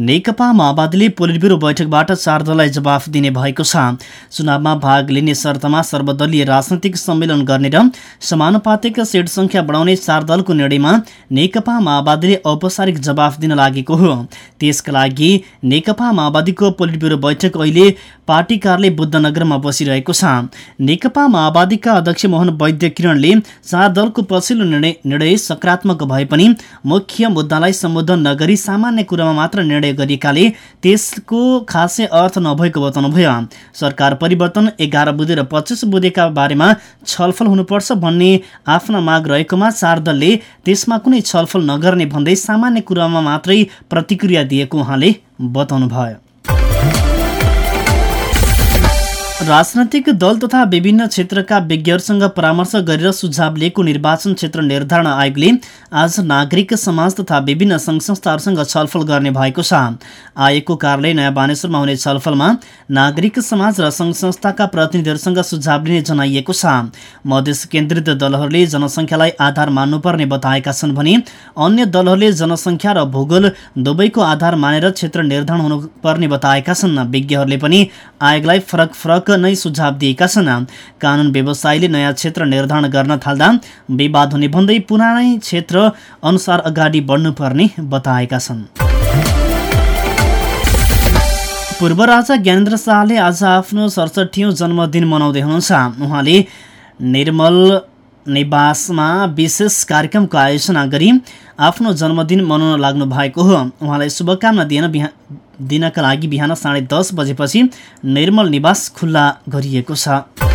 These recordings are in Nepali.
नेकपा माओवादीले पोलिट ब्युरो बैठकबाट चार दललाई जवाफ दिने भएको छ। चुनावमा भाग लिने शर्तमा सर्वदलीय राजनैतिक सम्मेलन गर्ने र समानुपातिक सिट सङ्ख्या बढाउने चार दलको निर्णयमा नेकपा माओवादीले औपचारिक जवाफ दिन लागेको हो। त्यसका लागि नेकपा माओवादीको पोलिट ब्युरो बैठक अहिले पार्टी कार्यालय बुद्धनगरमा बसिरहेको छ। नेकपा माओवादीका अध्यक्ष मोहन वैद्य किरणले चार दलको पछिल्लो निर्णय निर्णय सकारात्मक भए पनि मुख्य मुद्दालाई सम्बोधन नगरी सामान्य कुरामा मात्र निर्णय गरिएकाले त्यसको खासै अर्थ नभएको बताउनुभयो। सरकार परिवर्तन एघार बुधे र पच्चिस बुधेका बारेमा छलफल हुनुपर्छ भन्ने आफ्ना माग रहेकोमा चार दलले त्यसमा कुनै छलफल नगर्ने भन्दै सामान्य कुरामा मात्रै प्रतिक्रिया दिएको उहाँले बताउनुभयो। राजनैतिक दल तथा विभिन्न क्षेत्रका विज्ञहरूसँग परामर्श गरेर सुझाव लिएको निर्वाचन क्षेत्र निर्धारण आयोगले आज नागरिक समाज तथा विभिन्न सङ्घ संस्थाहरूसँग छलफल गर्ने भएको छ। आयोगको कार्यालय नयाँ बानेश्वरमा हुने छलफलमा नागरिक समाज र सङ्घ संस्थाका प्रतिनिधिहरूसँग सुझाव लिने जनाइएको छ। मधेस केन्द्रित दलहरूले जनसङ्ख्यालाई आधार मान्नुपर्ने बताएका छन् भने अन्य दलहरूले जनसङ्ख्या र भूगोल दुवैको आधार मानेर क्षेत्र निर्धारण हुनुपर्ने बताएका छन्। विज्ञहरूले पनि आयोगलाई फरक फरक नै सुझाव दिएका छन्। कानुन व्यवसायीले नयाँ क्षेत्र निर्धारण गर्न थाल्दा विवाद हुने भन्दै पुरानै क्षेत्र अनुसार अगाडि बढ्नुपर्ने बताएका छन्। पूर्व राजा ज्ञानेन्द्र शाहले आज आफ्नो सडसठीौँ जन्मदिन मनाउँदै हुनुहुन्छ। उहाँले निर्मल निवासमा विशेष कार्यक्रमको आयोजना गरी आफ्नो जन्मदिन मनाउन लाग्नु भएको हो। उहाँलाई शुभकामना दिएन दिनका लागि बिहान साढे दस बजेपछि निर्मल निवास खुल्ला गरिएको छ।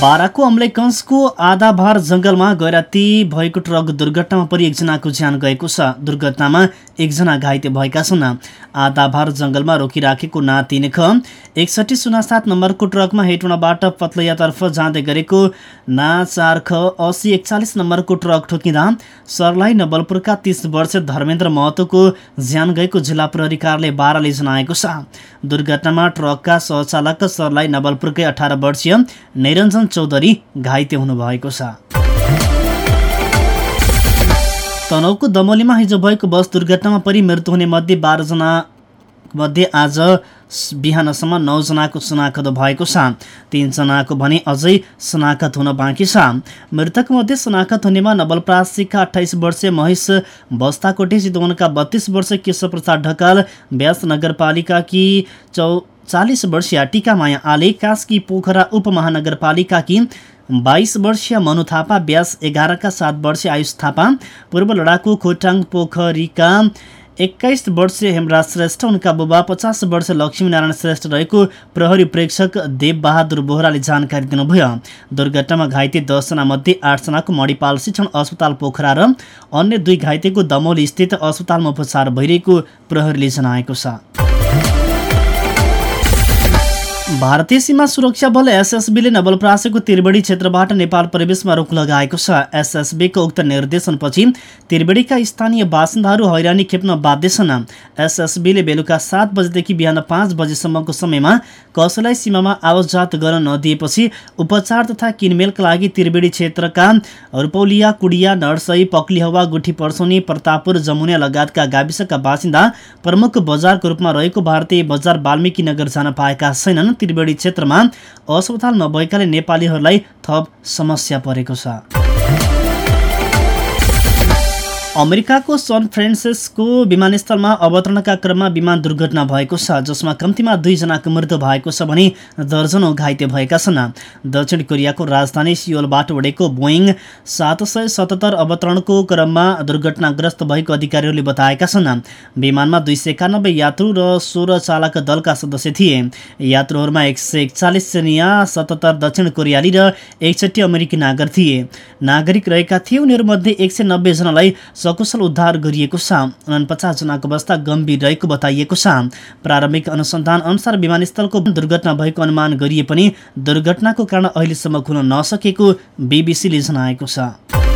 बाराको अम्लेकन्सको आधाभार जङ्गलमा गैराती भएको ट्रक दुर्घटनामा परि एकजनाको ज्यान गएको छ। दुर्घटनामा एकजना घाइते भएका छन्। आधाभार जङ्गलमा रोकिराखेको ना तिन ख एकसठी शून्य सात नम्बरको ट्रकमा हेटोडाबाट पत्लैयातर्फ जाँदै गरेको ना चार ख असी एकचालिस नम्बरको ट्रक ठोकिँदा सरलाई नवलपुरका तिस वर्ष धर्मेन्द्र महतोको ज्यान गएको जिल्ला प्रहरी कार्यालय बाह्रले जनाएको छ। दुर्घटनामा ट्रकका सहचालक सरलाई नवलपुरकै अठार वर्षीय निरञ्जन चौधरी घाइते हुनुभएको छ। तनहुको दमोलीमा हिजो भएको बस दुर्घटनामा परि मृत्यु हुने मध्ये बाह्रजना मध्ये आज बिहानसम्म नौजनाको शनाखत भएको छ। तिनजनाको भने अझै शनाखत हुन बाँकी छ। मृतक मध्ये शनाखत हुनेमा नवलप्रासीका अठाइस वर्षीय महेश बस्ताकोटे चितवनका बत्तीस वर्ष केशव प्रसाद ढकाल व्यास नगरपालिकाकी चौ चालिस वर्षीय टिकामाया आले कास्की पोखरा उपमहानगरपालिकाकी बाइस वर्षीय मनु थापा ब्यास एघारका सात वर्षीय आयुष थापा पूर्व लडाकु खोटाङ पोखरीका एक्काइस वर्षीय हेमराज श्रेष्ठ उनका बुबा पचास वर्ष लक्ष्मीनारायण श्रेष्ठ रहेको प्रहरी प्रेक्षक देवबहादुर बोहराले जानकारी दिनुभयो। दुर्घटनामा घाइते दसजना मध्ये आठजनाको मणिपाल शिक्षण अस्पताल पोखरा र अन्य दुई घाइतेको दमौली स्थित अस्पतालमा उपचार भइरहेको प्रहरीले जनाएको छ। भारतीय सीमा सुरक्षा बल एसएसबीले नवलप्रासीको त्रिवेणी क्षेत्रबाट नेपाल प्रवेशमा रोक लगाएको छ। एसएसबीको उक्त निर्देशनपछि त्रिवेणीका स्थानीय बासिन्दाहरू हैरानी खेप्न बाध्य छन्। एसएसबीले बेलुका सात बजेदेखि बिहान पाँच बजेसम्मको समयमा कसैलाई सीमामा आवतजात गर्न नदिएपछि उपचार तथा किनमेलका लागि त्रिवेणी क्षेत्रका रुपौलिया कुडिया नर्सई पक्लिहवा गुठी पर्सौनी प्रतापपुर जमुनिया लगायतका गाविसका बासिन्दा प्रमुख बजारको रूपमा रहेको भारतीय बजार वाल्मिकी नगर जान पाएका छैनन्। त्रिवेणी क्षेत्रमा अस्पताल नभएकाले नेपालीहरूलाई थप समस्या परेको छ। अमेरिकाको सन फ्रान्सिस्को विमानस्थलमा अवतरणका क्रममा विमान दुर्घटना भएको छ जसमा कम्तीमा दुईजनाको मृत्यु भएको छ भने दर्जनौ घाइते भएका छन्। दक्षिण कोरियाको राजधानी सियोलबाट उडेको बोइङ सात सय सतहत्तर अवतरणको क्रममा दुर्घटनाग्रस्त भएको अधिकारीहरूले बताएका छन्। विमानमा दुई सय एकानब्बे यात्रु र सोह्र चालक दलका सदस्य थिए। यात्रुहरूमा एक सय एकचालिस सेनिया सतहत्तर दक्षिण कोरियाली र एकसठी अमेरिकी नागरिक थिए। नागरिक रहेका थिए उनीहरूमध्ये एक सय नब्बेजनालाई सकुशल उद्धार गरिएको छ। उनपचासजनाको अवस्था गम्भीर रहेको बताइएको छ। प्रारम्भिक अनुसन्धान अनुसार विमानस्थलको दुर्घटना भएको अनुमान गरिए पनि दुर्घटनाको कारण अहिलेसम्म खुल्न नसकेको बिबिसीले जनाएको छ।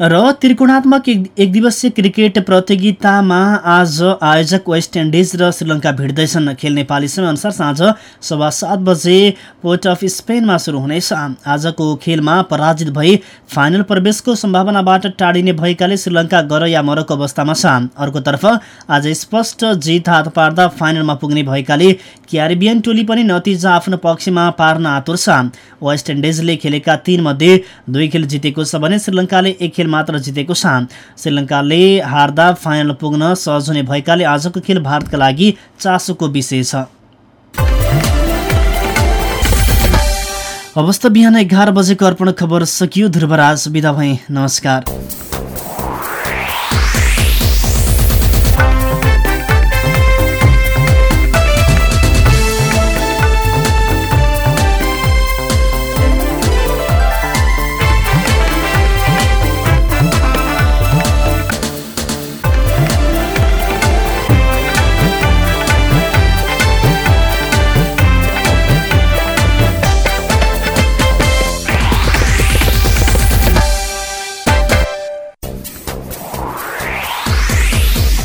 र त्रिकोणात्मक एक दिवसीय क्रिकेट प्रतियोगितामा आज आयोजक वेस्ट इन्डिज र श्रीलङ्का भिड्दैछन्। खेल नेपाली समयअनुसार साँझ सभा सात बजे पोर्ट अफ स्पेनमा सुरु हुनेछ। आजको खेलमा पराजित भई फाइनल प्रवेशको सम्भावनाबाट टाढिने भएकाले श्रीलङ्का गर या मरको अवस्थामा छ। अर्कोतर्फ आज स्पष्ट जित हात पार्दा फाइनलमा पुग्ने भएकाले क्यारिबियन टोली पनि नतिजा आफ्नो पक्षमा पार्न आतुर छ। वेस्ट इन्डिजले खेलेका तीन दुई खेल जितेको छ भने श्रीलङ्काले एक खेल मात्र जितेको छ श्रीलङ्काले हार्दा फाइनल पुग्न सहज हुने भएकाले आजको खेल भारतका लागि चासोको विषय छ। अवस्था बिहान एघार बजेको अर्पण खबर सकियो। ध्रुवराज बिदा भए। नमस्कार।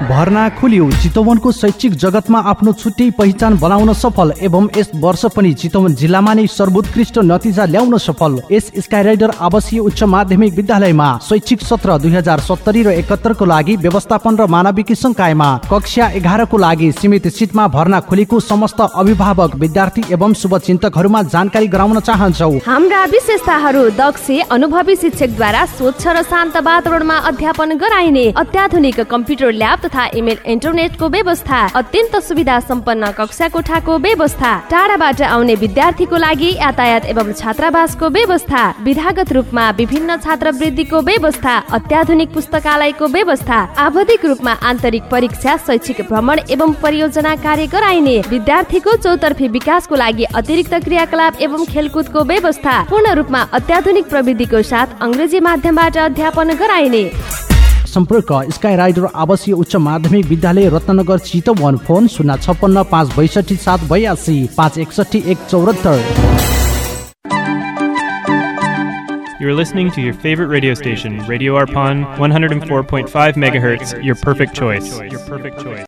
भर्ना खुल्यो चितवनको शैक्षिक जगतमा आफ्नो छुट्टै पहिचान बनाउन सफल एवं यस वर्ष पनि चितवन जिल्लामा नै सर्वोत्कृष्ट नतिजा ल्याउन सफल। यस स्काइराइडर आवासीय उच्च माध्यमिक विद्यालयमा शैक्षिक सत्र दुई हजार सत्तरी र एकहत्तरको लागि व्यवस्थापन र मानविकी संकायमा कक्षा एघारको लागि सीमित सिटमा भर्ना खुलेको समस्त अभिभावक विद्यार्थी एवं शुभचिन्तकहरूमा जानकारी गराउन चाहन्छौ। हाम्रा विशेषताहरू दक्ष अनुभवी शिक्षकद्वारा स्वच्छ र शान्त वातावरणमा अध्यापन गराइने अत्याधुनिक कम्प्युटर ल्याब तथा इमेल इन्टरनेटको व्यवस्था अत्यन्त सुविधा सम्पन्न कक्षा कोठाको व्यवस्था टाढाबाट आउने विद्यार्थीको लागि यातायात एवं छात्रावासको व्यवस्था विधागत रूपमा विभिन्न छात्रवृत्तिको व्यवस्था अत्याधुनिक पुस्तकालयको व्यवस्था आवधिक रूपमा आन्तरिक परीक्षा शैक्षिक भ्रमण एवं परियोजना कार्य गराइने विद्यार्थीको चौतर्फी विकासको लागि अतिरिक्त क्रियाकलाप एवं खेलकुदको व्यवस्था पूर्ण रूपमा अत्याधुनिक प्रविधिको साथ अङ्ग्रेजी माध्यमबाट अध्यापन गराइने। सम्पर्क स्काई राइडर आवासीय उच्च माध्यमिक विद्यालय रत्नगर चितवन फोन शून्य छप्पन्न पाँच बैसठी सात बयासी पाँच एकसठी एक चौरात्तर You're listening to your favorite radio station, Radio Arpon, 104.5 megahertz, your perfect choice. Your perfect choice.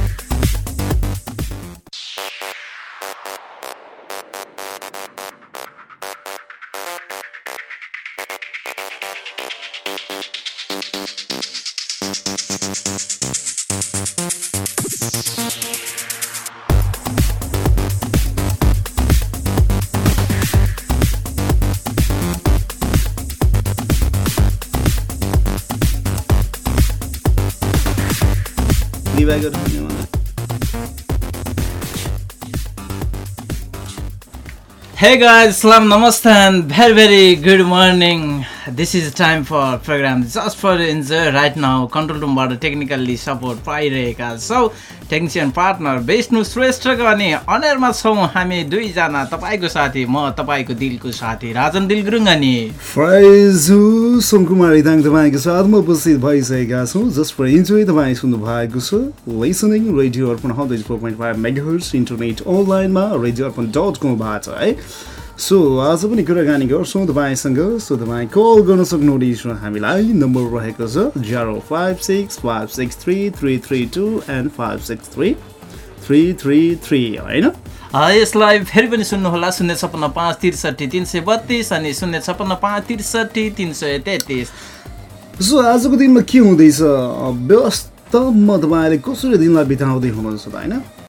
Hey guys, Salam Namaste and very very good morning. This is time for program. Just for enjoy right now. Control roomबाट टेक्निकल्ली सपोर्ट पाइरहेका छौँ टेक्निसियन पार्टनर विष्णु श्रेष्ठको अनि अनेरमा छौँ हामी दुईजना तपाईँको साथी म तपाईँको दिलको साथी राजन दिल गुरुङ अनि फ्राइजु सोमकुमार तपाईँको साथमा उपस्थित भइसकेका छौँ जस्ट फर इन्जोय तपाईँ सुन्नु भएको छ listening radio Arpan hundred four point five megahertz internet अनलाइनमा रेडियो अर्पण डट कमबाट है सो आज पनि कुराकानी गर्छौँ तपाईँसँग सो तपाईँ कल गर्न सक्नुहुनेछ हामीलाई नम्बर रहेको छ zero five six five six three three three two and five six three three three three होइन? यसलाई फेरि पनि सुन्नुहोला शून्य छप्पन्न पाँच त्रिसठी तिन सय बत्तिस अनि शून्य छप्पन्न पाँच त्रिसठी तिन सय तेत्तिस। सो आजको दिनमा के हुँदैछ? व्यस्तमा तपाईँले कसरी दिनलाई बिताउँदै हुनुहुन्छ त होइन?